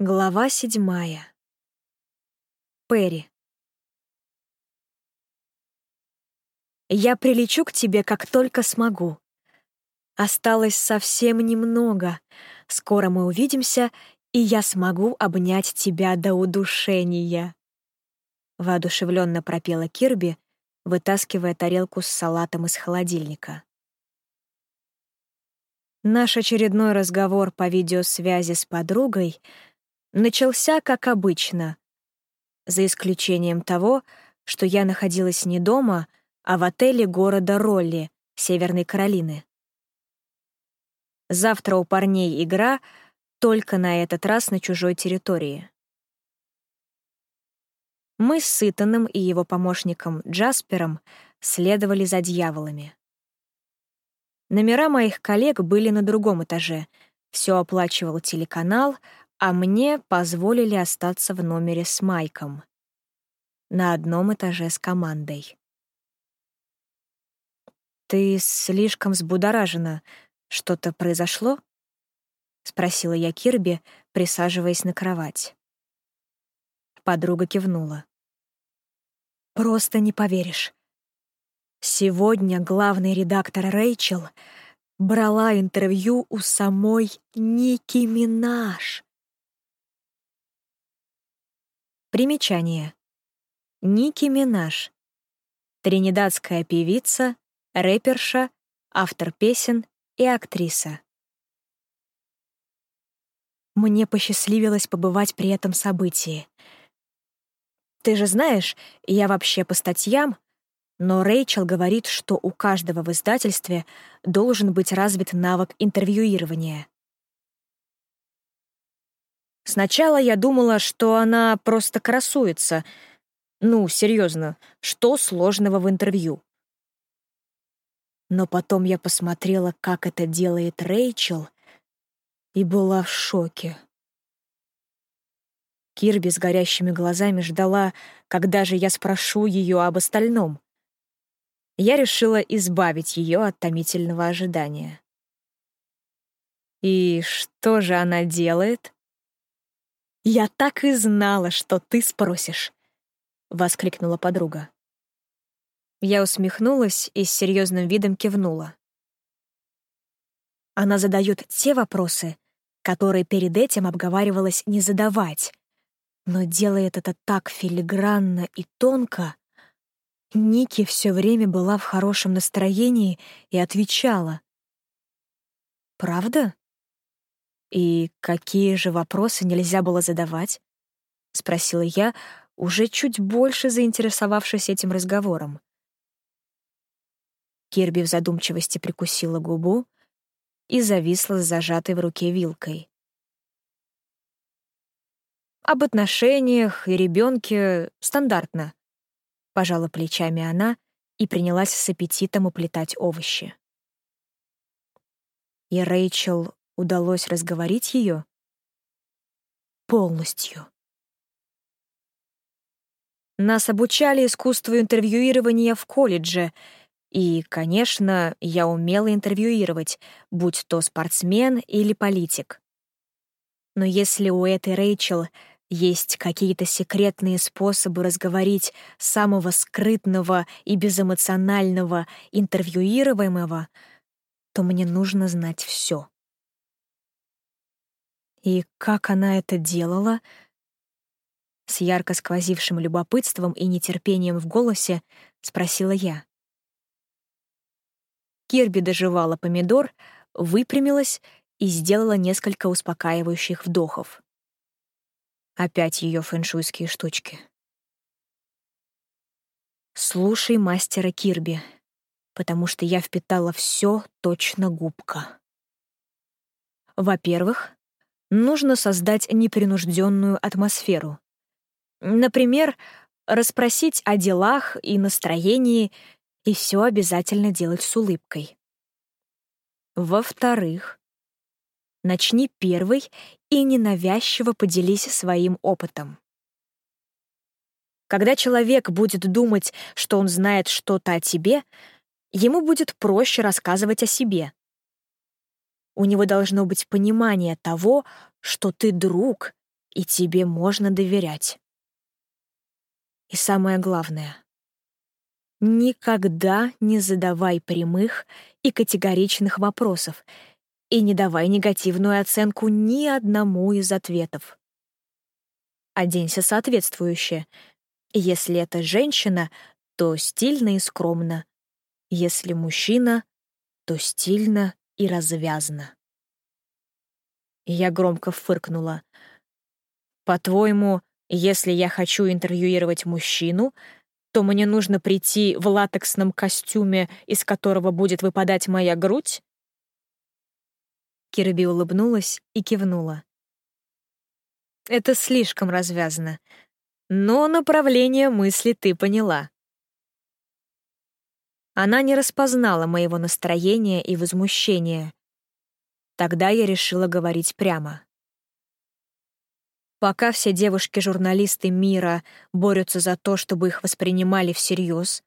Глава седьмая. Перри. Я прилечу к тебе, как только смогу. Осталось совсем немного. Скоро мы увидимся, и я смогу обнять тебя до удушения. Воодушевленно пропела Кирби, вытаскивая тарелку с салатом из холодильника. Наш очередной разговор по видеосвязи с подругой — начался как обычно, за исключением того, что я находилась не дома, а в отеле города Ролли, Северной Каролины. Завтра у парней игра, только на этот раз на чужой территории. Мы с Сытаном и его помощником Джаспером следовали за дьяволами. Номера моих коллег были на другом этаже. Все оплачивал телеканал, а мне позволили остаться в номере с Майком. На одном этаже с командой. «Ты слишком взбудоражена. Что-то произошло?» — спросила я Кирби, присаживаясь на кровать. Подруга кивнула. «Просто не поверишь. Сегодня главный редактор Рэйчел брала интервью у самой Ники Минаж. Примечание. Ники Минаж. Тринидадская певица, рэперша, автор песен и актриса. Мне посчастливилось побывать при этом событии. Ты же знаешь, я вообще по статьям, но Рэйчел говорит, что у каждого в издательстве должен быть развит навык интервьюирования. Сначала я думала, что она просто красуется. Ну, серьезно, что сложного в интервью? Но потом я посмотрела, как это делает Рэйчел, и была в шоке. Кирби с горящими глазами ждала, когда же я спрошу ее об остальном. Я решила избавить ее от томительного ожидания. «И что же она делает?» «Я так и знала, что ты спросишь», — воскликнула подруга. Я усмехнулась и с серьезным видом кивнула. Она задает те вопросы, которые перед этим обговаривалось не задавать, но делает это так филигранно и тонко. Ники все время была в хорошем настроении и отвечала. «Правда?» «И какие же вопросы нельзя было задавать?» — спросила я, уже чуть больше заинтересовавшись этим разговором. Кирби в задумчивости прикусила губу и зависла с зажатой в руке вилкой. «Об отношениях и ребенке стандартно», — пожала плечами она и принялась с аппетитом уплетать овощи. И Рэйчел удалось разговорить ее? Полностью. Нас обучали искусству интервьюирования в колледже, и, конечно, я умела интервьюировать, будь то спортсмен или политик. Но если у этой Рэйчел есть какие-то секретные способы разговорить самого скрытного и безэмоционального интервьюируемого, то мне нужно знать все. И как она это делала? С ярко сквозившим любопытством и нетерпением в голосе спросила я. Кирби доживала помидор, выпрямилась и сделала несколько успокаивающих вдохов. Опять ее фэншуйские штучки. Слушай мастера Кирби, потому что я впитала все точно губка. Во-первых, нужно создать непринужденную атмосферу. Например, расспросить о делах и настроении, и все обязательно делать с улыбкой. Во-вторых, начни первый и ненавязчиво поделись своим опытом. Когда человек будет думать, что он знает что-то о тебе, ему будет проще рассказывать о себе. У него должно быть понимание того, что ты друг, и тебе можно доверять. И самое главное — никогда не задавай прямых и категоричных вопросов и не давай негативную оценку ни одному из ответов. Оденься соответствующе. Если это женщина, то стильно и скромно. Если мужчина, то стильно и развязно. Я громко фыркнула. «По-твоему, если я хочу интервьюировать мужчину, то мне нужно прийти в латексном костюме, из которого будет выпадать моя грудь?» Кирби улыбнулась и кивнула. «Это слишком развязано. Но направление мысли ты поняла». Она не распознала моего настроения и возмущения. Тогда я решила говорить прямо. Пока все девушки-журналисты мира борются за то, чтобы их воспринимали всерьез,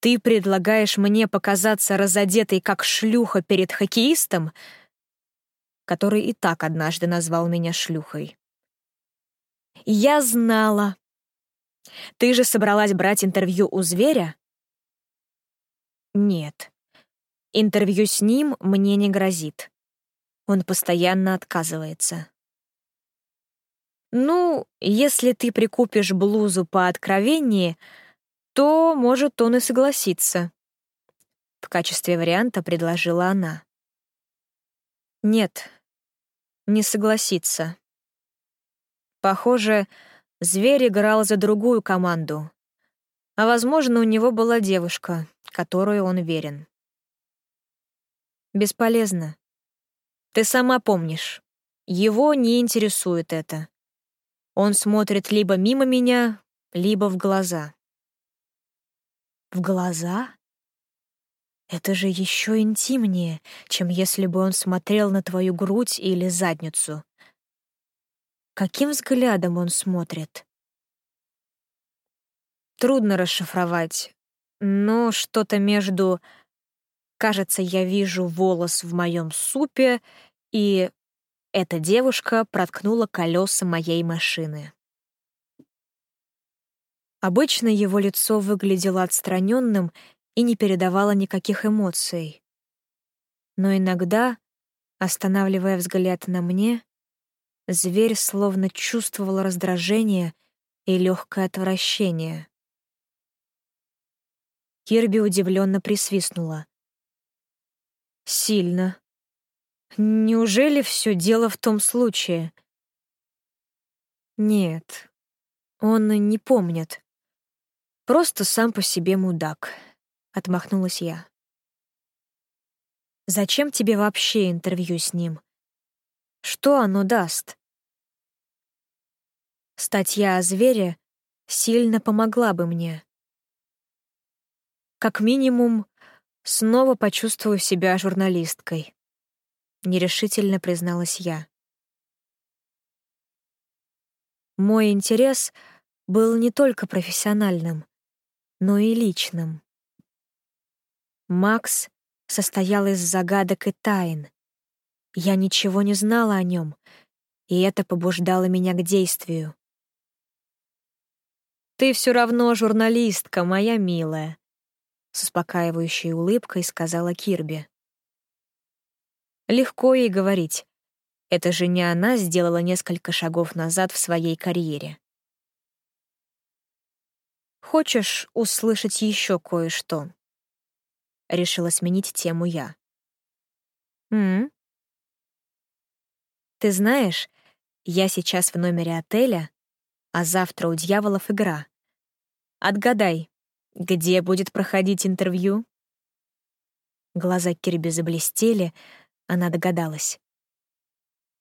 ты предлагаешь мне показаться разодетой как шлюха перед хоккеистом, который и так однажды назвал меня шлюхой. Я знала. Ты же собралась брать интервью у зверя? Нет. Интервью с ним мне не грозит. Он постоянно отказывается. Ну, если ты прикупишь блузу по откровеннее, то, может, он и согласится. В качестве варианта предложила она. Нет, не согласится. Похоже, зверь играл за другую команду. А, возможно, у него была девушка, которой он верен. Бесполезно. Ты сама помнишь. Его не интересует это. Он смотрит либо мимо меня, либо в глаза. В глаза? Это же еще интимнее, чем если бы он смотрел на твою грудь или задницу. Каким взглядом он смотрит? Трудно расшифровать, но что-то между «кажется, я вижу волос в моем супе» и эта девушка проткнула колеса моей машины. Обычно его лицо выглядело отстраненным и не передавало никаких эмоций. Но иногда, останавливая взгляд на мне, зверь словно чувствовал раздражение и легкое отвращение. Кирби удивленно присвистнула. «Сильно», Неужели все дело в том случае? Нет, он не помнит. Просто сам по себе мудак, — отмахнулась я. Зачем тебе вообще интервью с ним? Что оно даст? Статья о звере сильно помогла бы мне. Как минимум, снова почувствую себя журналисткой. — нерешительно призналась я. Мой интерес был не только профессиональным, но и личным. Макс состоял из загадок и тайн. Я ничего не знала о нем, и это побуждало меня к действию. «Ты все равно журналистка, моя милая», — с успокаивающей улыбкой сказала Кирби. Легко ей говорить. Это же не она сделала несколько шагов назад в своей карьере. «Хочешь услышать еще кое-что?» Решила сменить тему я. «М? Ты знаешь, я сейчас в номере отеля, а завтра у дьяволов игра. Отгадай, где будет проходить интервью?» Глаза Кирби заблестели, она догадалась.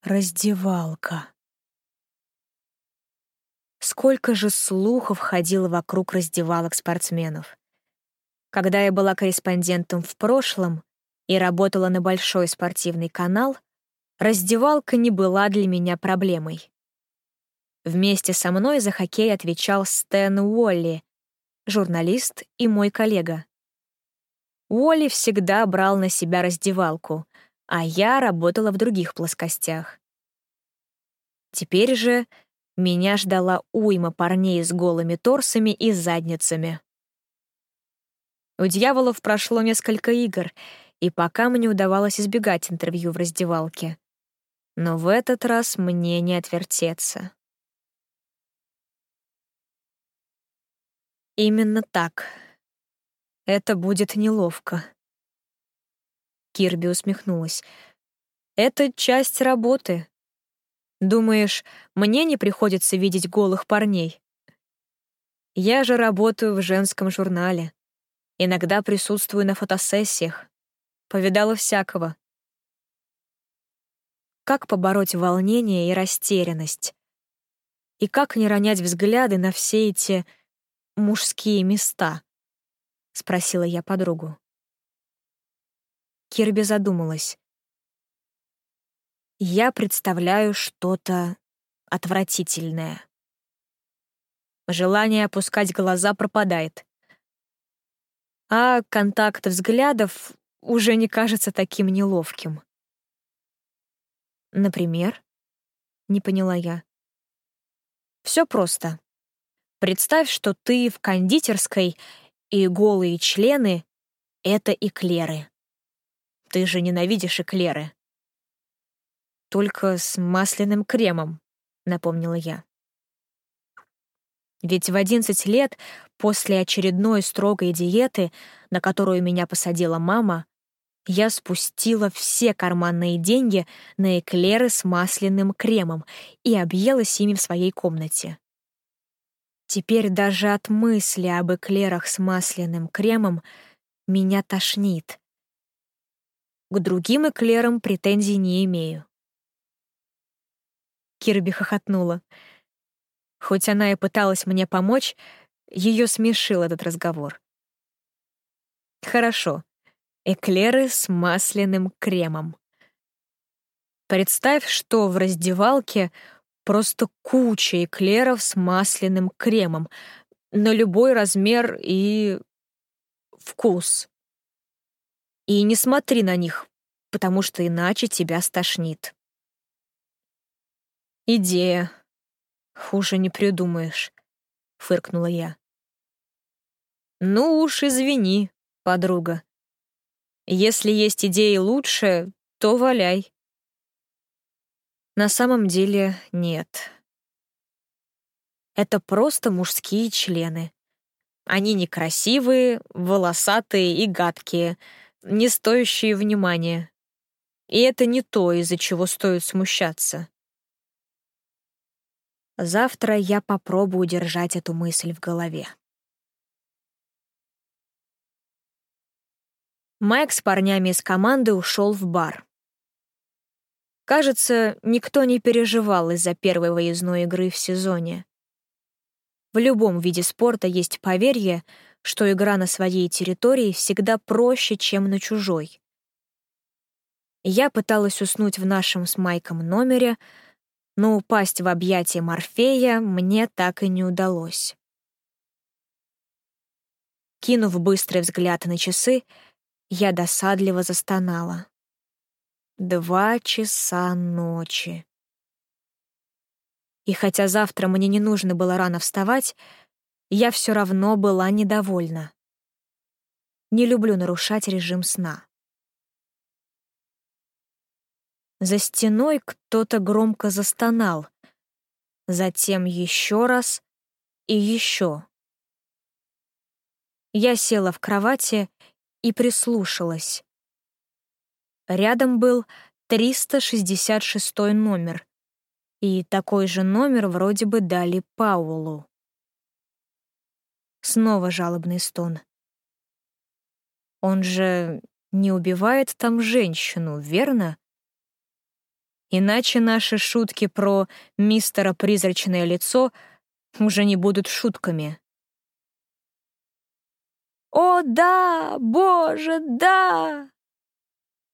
Раздевалка. Сколько же слухов ходило вокруг раздевалок спортсменов. Когда я была корреспондентом в прошлом и работала на большой спортивный канал, раздевалка не была для меня проблемой. Вместе со мной за хоккей отвечал Стэн Уолли, журналист и мой коллега. Уолли всегда брал на себя раздевалку, а я работала в других плоскостях. Теперь же меня ждала уйма парней с голыми торсами и задницами. У дьяволов прошло несколько игр, и пока мне удавалось избегать интервью в раздевалке. Но в этот раз мне не отвертеться. Именно так. Это будет неловко. Кирби усмехнулась. Это часть работы. Думаешь, мне не приходится видеть голых парней? Я же работаю в женском журнале. Иногда присутствую на фотосессиях. Повидала всякого. Как побороть волнение и растерянность? И как не ронять взгляды на все эти мужские места? Спросила я подругу. Кирби задумалась. Я представляю что-то отвратительное. Желание опускать глаза пропадает. А контакт взглядов уже не кажется таким неловким. Например? Не поняла я. Все просто. Представь, что ты в кондитерской, и голые члены — это эклеры. Ты же ненавидишь эклеры. Только с масляным кремом, напомнила я. Ведь в 11 лет, после очередной строгой диеты, на которую меня посадила мама, я спустила все карманные деньги на эклеры с масляным кремом и объелась ими в своей комнате. Теперь даже от мысли об эклерах с масляным кремом меня тошнит. К другим эклерам претензий не имею. Кирби хохотнула. Хоть она и пыталась мне помочь, ее смешил этот разговор. Хорошо. Эклеры с масляным кремом. Представь, что в раздевалке просто куча эклеров с масляным кремом на любой размер и вкус. И не смотри на них, потому что иначе тебя стошнит. Идея. Хуже не придумаешь, фыркнула я. Ну уж извини, подруга. Если есть идеи лучше, то валяй. На самом деле нет. Это просто мужские члены. Они некрасивые, волосатые и гадкие, не стоящие внимания. И это не то, из-за чего стоит смущаться. Завтра я попробую держать эту мысль в голове. Майк с парнями из команды ушел в бар. Кажется, никто не переживал из-за первой выездной игры в сезоне. В любом виде спорта есть поверье, что игра на своей территории всегда проще, чем на чужой. Я пыталась уснуть в нашем с Майком номере, но упасть в объятия Морфея мне так и не удалось. Кинув быстрый взгляд на часы, я досадливо застонала. Два часа ночи. И хотя завтра мне не нужно было рано вставать, я все равно была недовольна. Не люблю нарушать режим сна. За стеной кто-то громко застонал. Затем еще раз и еще. Я села в кровати и прислушалась. Рядом был 366 номер, и такой же номер вроде бы дали Паулу. Снова жалобный стон. Он же не убивает там женщину, верно? Иначе наши шутки про мистера призрачное лицо уже не будут шутками. «О, да! Боже, да!» —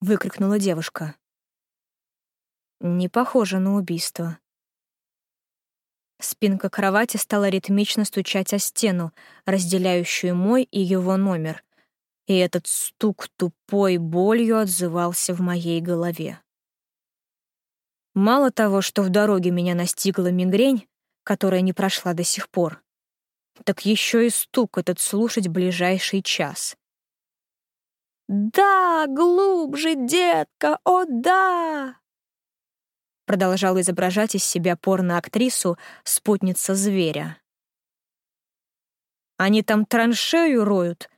выкрикнула девушка. Не похоже на убийство. Спинка кровати стала ритмично стучать о стену, разделяющую мой и его номер, и этот стук тупой болью отзывался в моей голове. Мало того, что в дороге меня настигла мигрень, которая не прошла до сих пор, так еще и стук этот слушать ближайший час. «Да, глубже, детка, о да!» Продолжала изображать из себя порно-актрису спутница зверя. «Они там траншею роют,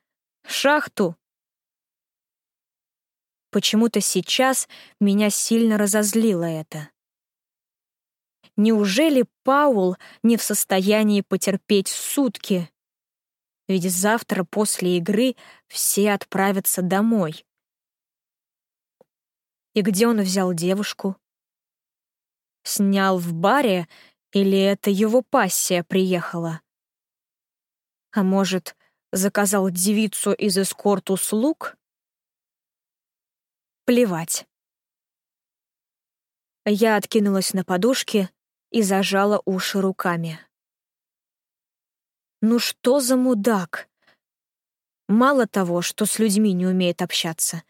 шахту». Почему-то сейчас меня сильно разозлило это. Неужели Паул не в состоянии потерпеть сутки? Ведь завтра после игры все отправятся домой. И где он взял девушку? Снял в баре или это его пассия приехала? А может, заказал девицу из эскорт-услуг? Плевать. Я откинулась на подушке и зажала уши руками. Ну что за мудак? Мало того, что с людьми не умеет общаться,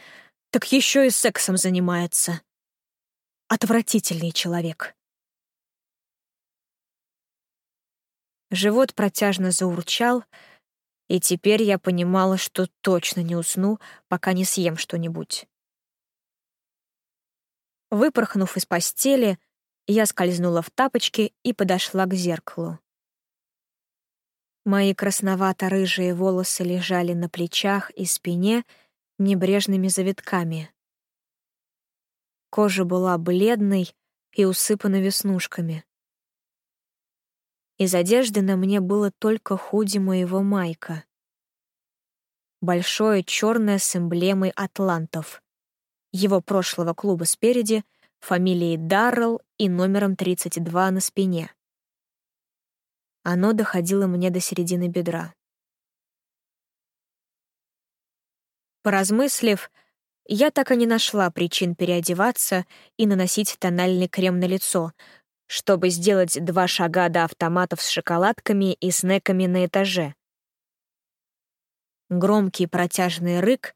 так еще и сексом занимается. Отвратительный человек. Живот протяжно заурчал, и теперь я понимала, что точно не усну, пока не съем что-нибудь. Выпорхнув из постели, я скользнула в тапочки и подошла к зеркалу. Мои красновато-рыжие волосы лежали на плечах и спине небрежными завитками. Кожа была бледной и усыпана веснушками. Из одежды на мне было только худи моего майка. Большое черное с эмблемой атлантов. Его прошлого клуба спереди — фамилией Даррелл и номером 32 на спине. Оно доходило мне до середины бедра. Поразмыслив, я так и не нашла причин переодеваться и наносить тональный крем на лицо, чтобы сделать два шага до автоматов с шоколадками и снеками на этаже. Громкий протяжный рык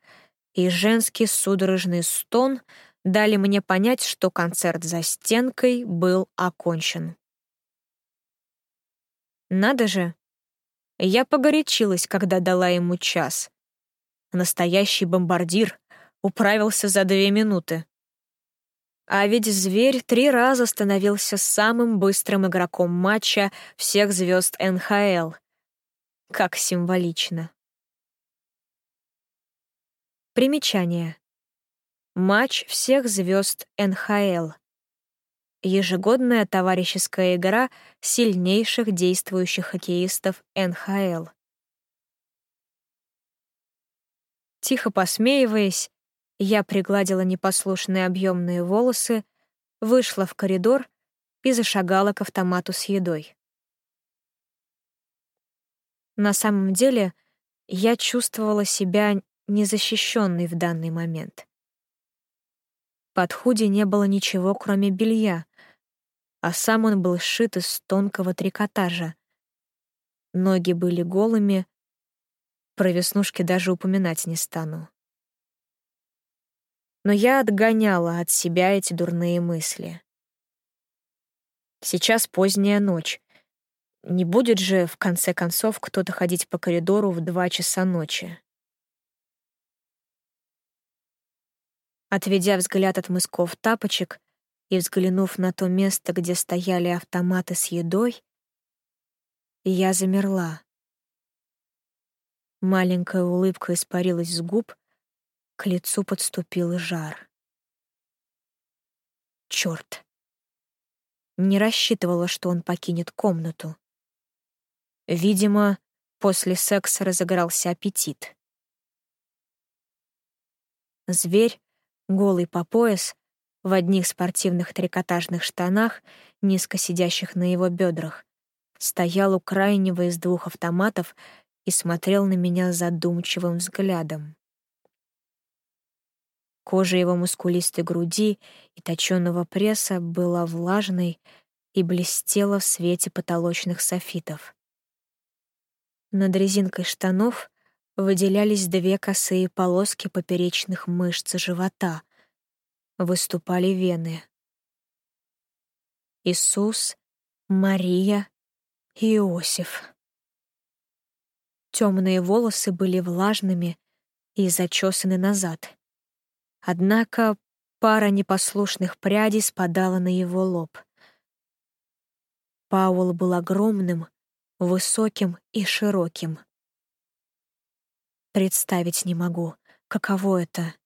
и женский судорожный стон — дали мне понять, что концерт за стенкой был окончен. Надо же, я погорячилась, когда дала ему час. Настоящий бомбардир управился за две минуты. А ведь зверь три раза становился самым быстрым игроком матча всех звезд НХЛ. Как символично. Примечание. Матч всех звезд НХЛ. Ежегодная товарищеская игра сильнейших действующих хоккеистов НХЛ. Тихо посмеиваясь, я пригладила непослушные объемные волосы, вышла в коридор и зашагала к автомату с едой. На самом деле, я чувствовала себя незащищенной в данный момент. Под худи не было ничего, кроме белья, а сам он был сшит из тонкого трикотажа. Ноги были голыми, про веснушки даже упоминать не стану. Но я отгоняла от себя эти дурные мысли. Сейчас поздняя ночь. Не будет же, в конце концов, кто-то ходить по коридору в два часа ночи. Отведя взгляд от мысков тапочек и взглянув на то место, где стояли автоматы с едой, я замерла. Маленькая улыбка испарилась с губ, к лицу подступил жар. Чёрт! Не рассчитывала, что он покинет комнату. Видимо, после секса разыгрался аппетит. Зверь голый по пояс, в одних спортивных трикотажных штанах, низко сидящих на его бедрах, стоял у крайнего из двух автоматов и смотрел на меня задумчивым взглядом. Кожа его мускулистой груди и точёного пресса была влажной и блестела в свете потолочных софитов. Над резинкой штанов выделялись две косые полоски поперечных мышц живота, выступали вены. Иисус, Мария Иосиф. Темные волосы были влажными и зачесаны назад. Однако пара непослушных прядей спадала на его лоб. Паул был огромным, высоким и широким. Представить не могу, каково это —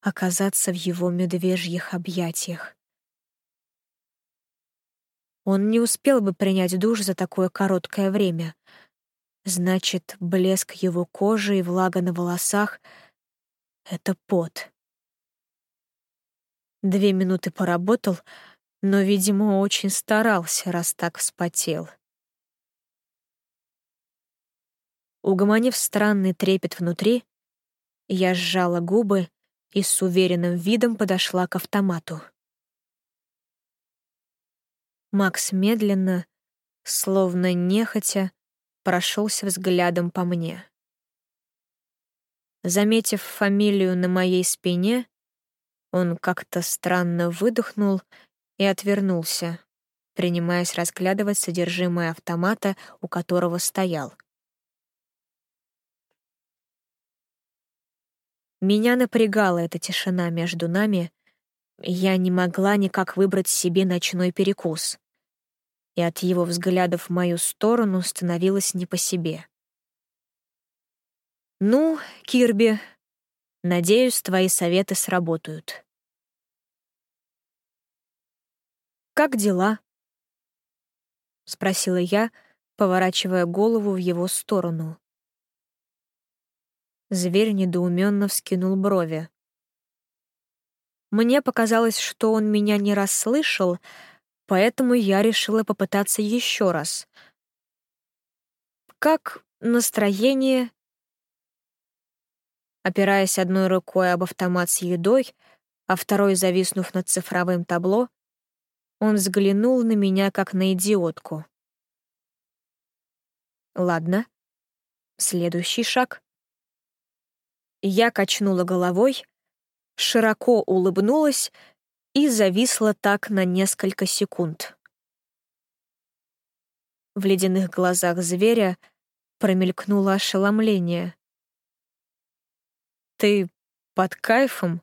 оказаться в его медвежьих объятиях. Он не успел бы принять душ за такое короткое время. Значит, блеск его кожи и влага на волосах — это пот. Две минуты поработал, но, видимо, очень старался, раз так вспотел. Угомонив странный трепет внутри, я сжала губы и с уверенным видом подошла к автомату. Макс медленно, словно нехотя, прошелся взглядом по мне. Заметив фамилию на моей спине, он как-то странно выдохнул и отвернулся, принимаясь разглядывать содержимое автомата, у которого стоял. Меня напрягала эта тишина между нами, я не могла никак выбрать себе ночной перекус. И от его взглядов в мою сторону становилось не по себе. «Ну, Кирби, надеюсь, твои советы сработают». «Как дела?» — спросила я, поворачивая голову в его сторону. Зверь недоуменно вскинул брови. Мне показалось, что он меня не расслышал, поэтому я решила попытаться еще раз. «Как настроение?» Опираясь одной рукой об автомат с едой, а второй зависнув над цифровым табло, он взглянул на меня как на идиотку. «Ладно. Следующий шаг». Я качнула головой, широко улыбнулась и зависла так на несколько секунд. В ледяных глазах зверя промелькнуло ошеломление. «Ты под кайфом?»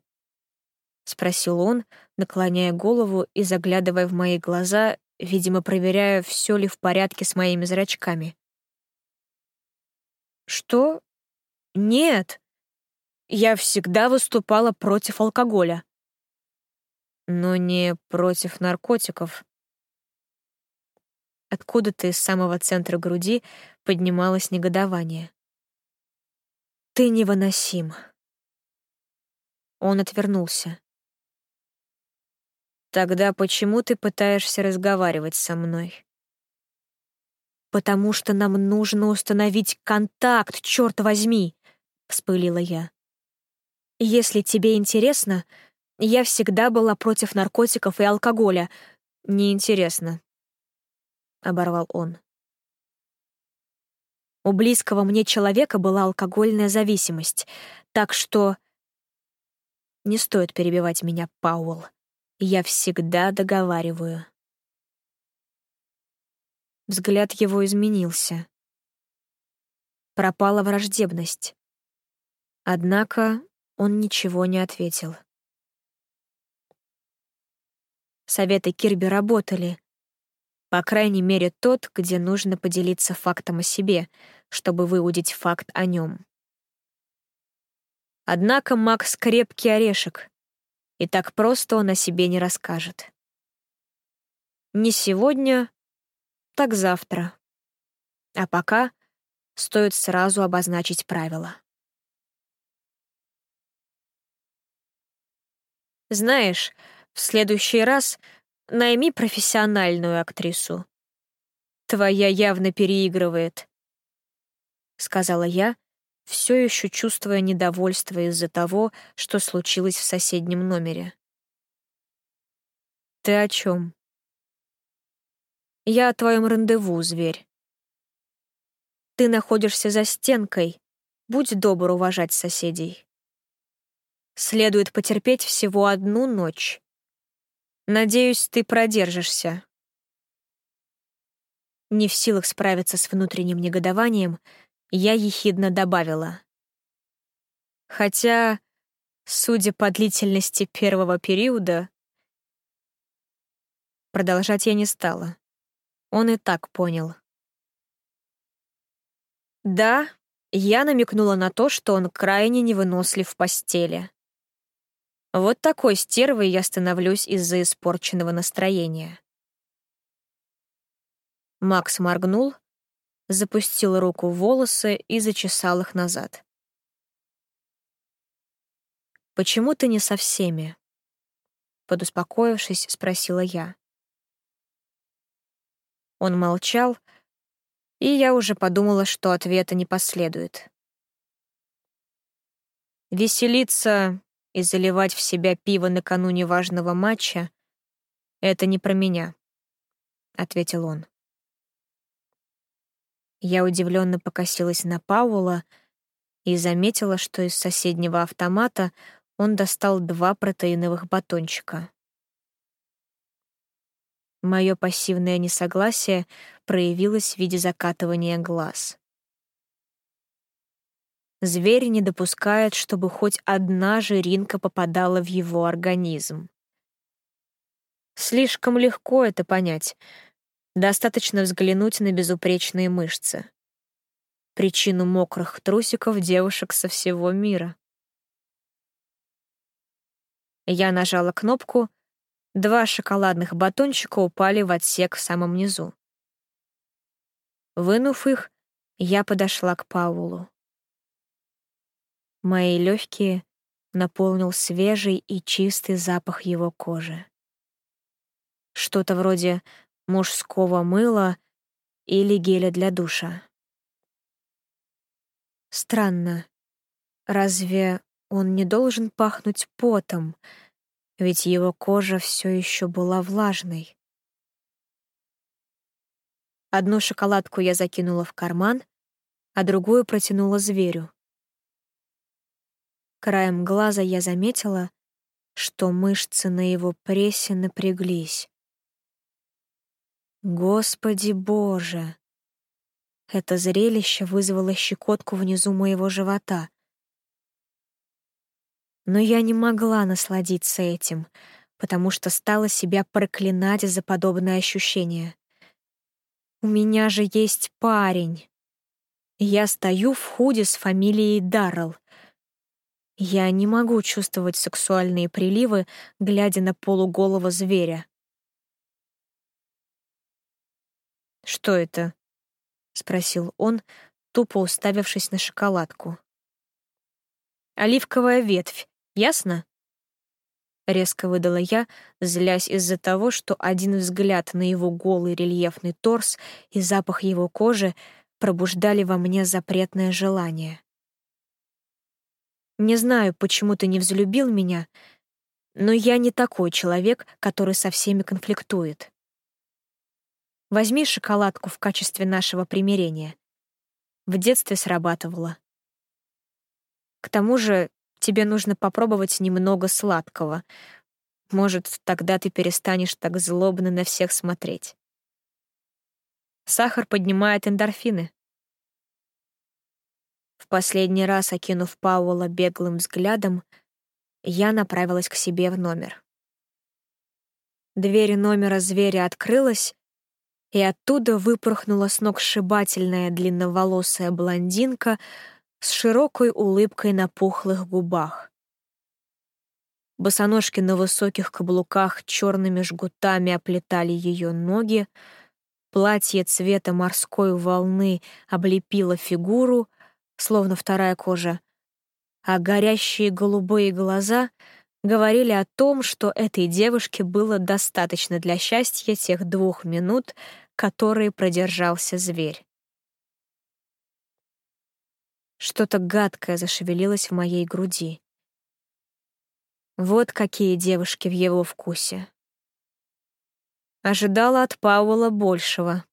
— спросил он, наклоняя голову и заглядывая в мои глаза, видимо, проверяя, все ли в порядке с моими зрачками. «Что? Нет!» Я всегда выступала против алкоголя. Но не против наркотиков. Откуда-то из самого центра груди поднималось негодование. «Ты невыносим». Он отвернулся. «Тогда почему ты пытаешься разговаривать со мной?» «Потому что нам нужно установить контакт, черт возьми!» — вспылила я. Если тебе интересно, я всегда была против наркотиков и алкоголя. Неинтересно. Оборвал он. У близкого мне человека была алкогольная зависимость, так что... Не стоит перебивать меня, Пауэлл. Я всегда договариваю. Взгляд его изменился. Пропала враждебность. Однако он ничего не ответил. Советы Кирби работали. По крайней мере, тот, где нужно поделиться фактом о себе, чтобы выудить факт о нем. Однако Макс крепкий орешек, и так просто он о себе не расскажет. Не сегодня, так завтра. А пока стоит сразу обозначить правила. Знаешь, в следующий раз найми профессиональную актрису. Твоя явно переигрывает, — сказала я, все еще чувствуя недовольство из-за того, что случилось в соседнем номере. Ты о чем? Я о твоем рандеву, зверь. Ты находишься за стенкой. Будь добр уважать соседей. Следует потерпеть всего одну ночь. Надеюсь, ты продержишься. Не в силах справиться с внутренним негодованием, я ехидно добавила. Хотя, судя по длительности первого периода, продолжать я не стала. Он и так понял. Да, я намекнула на то, что он крайне невынослив в постели. Вот такой стервой я становлюсь из-за испорченного настроения. Макс моргнул, запустил руку в волосы и зачесал их назад. «Почему ты не со всеми?» Подуспокоившись, спросила я. Он молчал, и я уже подумала, что ответа не последует. Веселиться и заливать в себя пиво накануне важного матча — это не про меня, — ответил он. Я удивленно покосилась на Паула и заметила, что из соседнего автомата он достал два протеиновых батончика. Мое пассивное несогласие проявилось в виде закатывания глаз. Зверь не допускает, чтобы хоть одна жиринка попадала в его организм. Слишком легко это понять — Достаточно взглянуть на безупречные мышцы. Причину мокрых трусиков девушек со всего мира. Я нажала кнопку, два шоколадных батончика упали в отсек в самом низу. Вынув их, я подошла к Паулу. Мои легкие наполнил свежий и чистый запах его кожи. Что-то вроде мужского мыла или геля для душа. Странно. Разве он не должен пахнуть потом, ведь его кожа все еще была влажной? Одну шоколадку я закинула в карман, а другую протянула зверю. Краем глаза я заметила, что мышцы на его прессе напряглись. Господи Боже! Это зрелище вызвало щекотку внизу моего живота. Но я не могла насладиться этим, потому что стала себя проклинать за подобное ощущение. У меня же есть парень. Я стою в худе с фамилией Даррелл. Я не могу чувствовать сексуальные приливы, глядя на полуголого зверя. «Что это?» — спросил он, тупо уставившись на шоколадку. «Оливковая ветвь, ясно?» Резко выдала я, злясь из-за того, что один взгляд на его голый рельефный торс и запах его кожи пробуждали во мне запретное желание. Не знаю, почему ты не взлюбил меня, но я не такой человек, который со всеми конфликтует. Возьми шоколадку в качестве нашего примирения. В детстве срабатывало. К тому же тебе нужно попробовать немного сладкого. Может, тогда ты перестанешь так злобно на всех смотреть. Сахар поднимает эндорфины. В последний раз, окинув Пауэлла беглым взглядом, я направилась к себе в номер. Дверь номера зверя открылась, и оттуда выпорхнула сногсшибательная длинноволосая блондинка с широкой улыбкой на пухлых губах. Босоножки на высоких каблуках черными жгутами оплетали ее ноги, платье цвета морской волны облепило фигуру, словно вторая кожа, а горящие голубые глаза говорили о том, что этой девушке было достаточно для счастья тех двух минут, которые продержался зверь. Что-то гадкое зашевелилось в моей груди. Вот какие девушки в его вкусе. Ожидала от Пауэлла большего.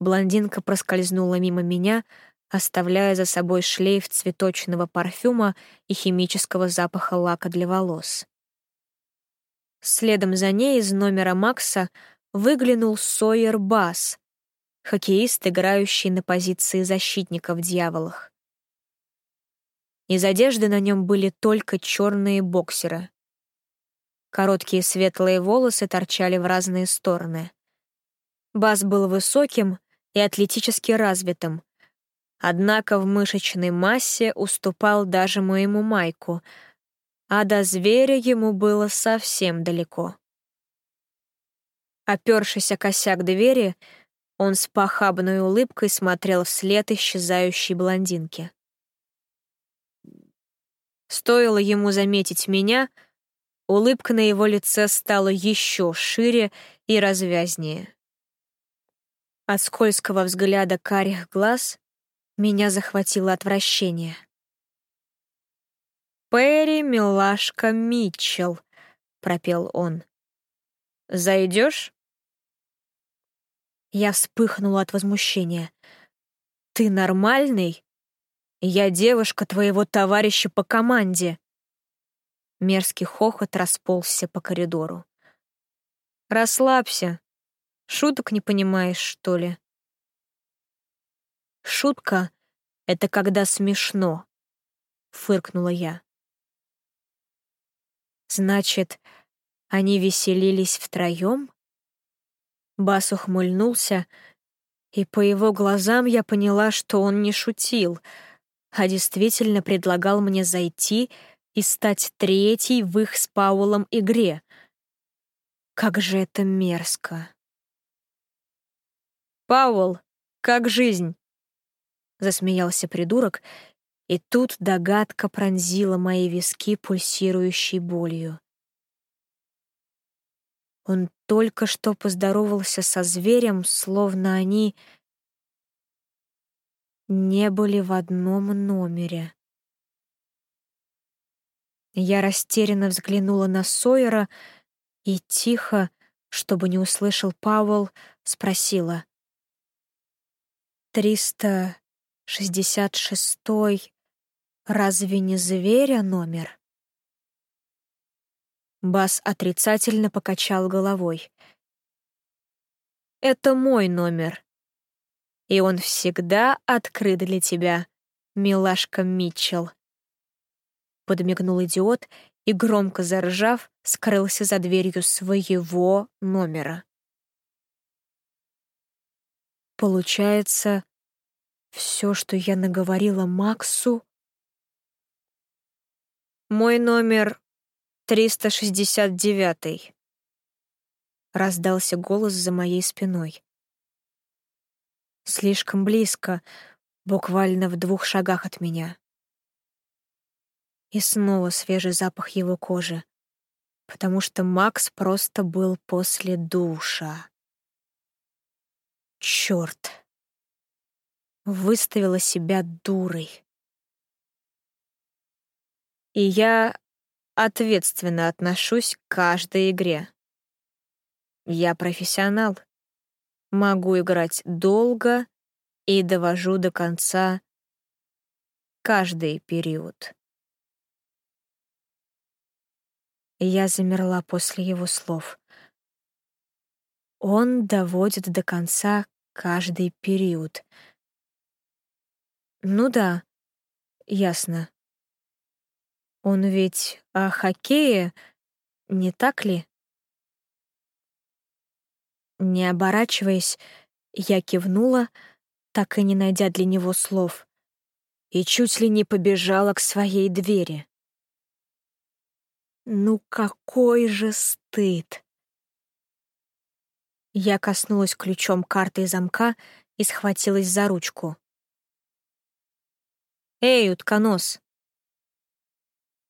Блондинка проскользнула мимо меня, оставляя за собой шлейф цветочного парфюма и химического запаха лака для волос. Следом за ней из номера Макса выглянул Сойер Бас, хоккеист, играющий на позиции защитника в «Дьяволах». Из одежды на нем были только черные боксеры. Короткие светлые волосы торчали в разные стороны. Бас был высоким и атлетически развитым, однако в мышечной массе уступал даже моему Майку, а до зверя ему было совсем далеко. Опершись о косяк двери, он с похабной улыбкой смотрел вслед исчезающей блондинке. Стоило ему заметить меня, улыбка на его лице стала еще шире и развязнее. От скользкого взгляда карих глаз меня захватило отвращение. «Перри, милашка Митчелл», — пропел он. «Зайдешь?» Я вспыхнула от возмущения. «Ты нормальный? Я девушка твоего товарища по команде!» Мерзкий хохот расползся по коридору. «Расслабься. Шуток не понимаешь, что ли?» «Шутка — это когда смешно», — фыркнула я. «Значит, они веселились втроем?» Бас ухмыльнулся, и по его глазам я поняла, что он не шутил — а действительно предлагал мне зайти и стать третьей в их с Паулом игре. Как же это мерзко. «Пауэлл, как жизнь?» — засмеялся придурок, и тут догадка пронзила мои виски пульсирующей болью. Он только что поздоровался со зверем, словно они не были в одном номере. Я растерянно взглянула на Сойера и тихо, чтобы не услышал Пауэлл, спросила. «Триста шестьдесят шестой разве не зверя номер?» Бас отрицательно покачал головой. «Это мой номер», и он всегда открыт для тебя, милашка Митчелл. Подмигнул идиот и, громко заржав, скрылся за дверью своего номера. Получается, все, что я наговорила Максу... Мой номер 369. Раздался голос за моей спиной слишком близко, буквально в двух шагах от меня. И снова свежий запах его кожи, потому что Макс просто был после душа. Чёрт! Выставила себя дурой. И я ответственно отношусь к каждой игре. Я профессионал. Могу играть долго и довожу до конца каждый период. Я замерла после его слов. Он доводит до конца каждый период. Ну да, ясно. Он ведь о хоккее, не так ли? Не оборачиваясь, я кивнула, так и не найдя для него слов, и чуть ли не побежала к своей двери. Ну какой же стыд! Я коснулась ключом карты замка и схватилась за ручку. «Эй, утконос!»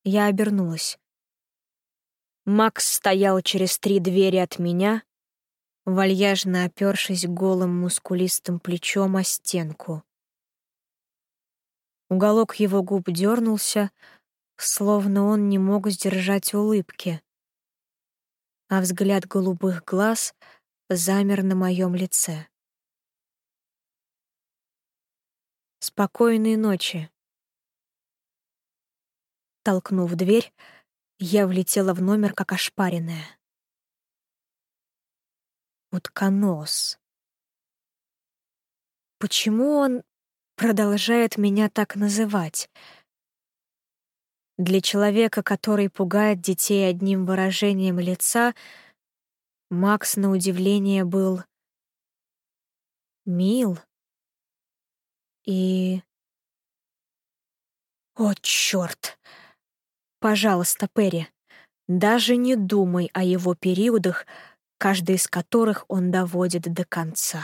Я обернулась. Макс стоял через три двери от меня, вальяжно опёршись голым мускулистым плечом о стенку. Уголок его губ дернулся, словно он не мог сдержать улыбки, а взгляд голубых глаз замер на моем лице. «Спокойной ночи!» Толкнув дверь, я влетела в номер как ошпаренная. утконос. Почему он продолжает меня так называть? Для человека, который пугает детей одним выражением лица, Макс, на удивление, был мил и... О, чёрт! Пожалуйста, Перри, даже не думай о его периодах, каждый из которых он доводит до конца.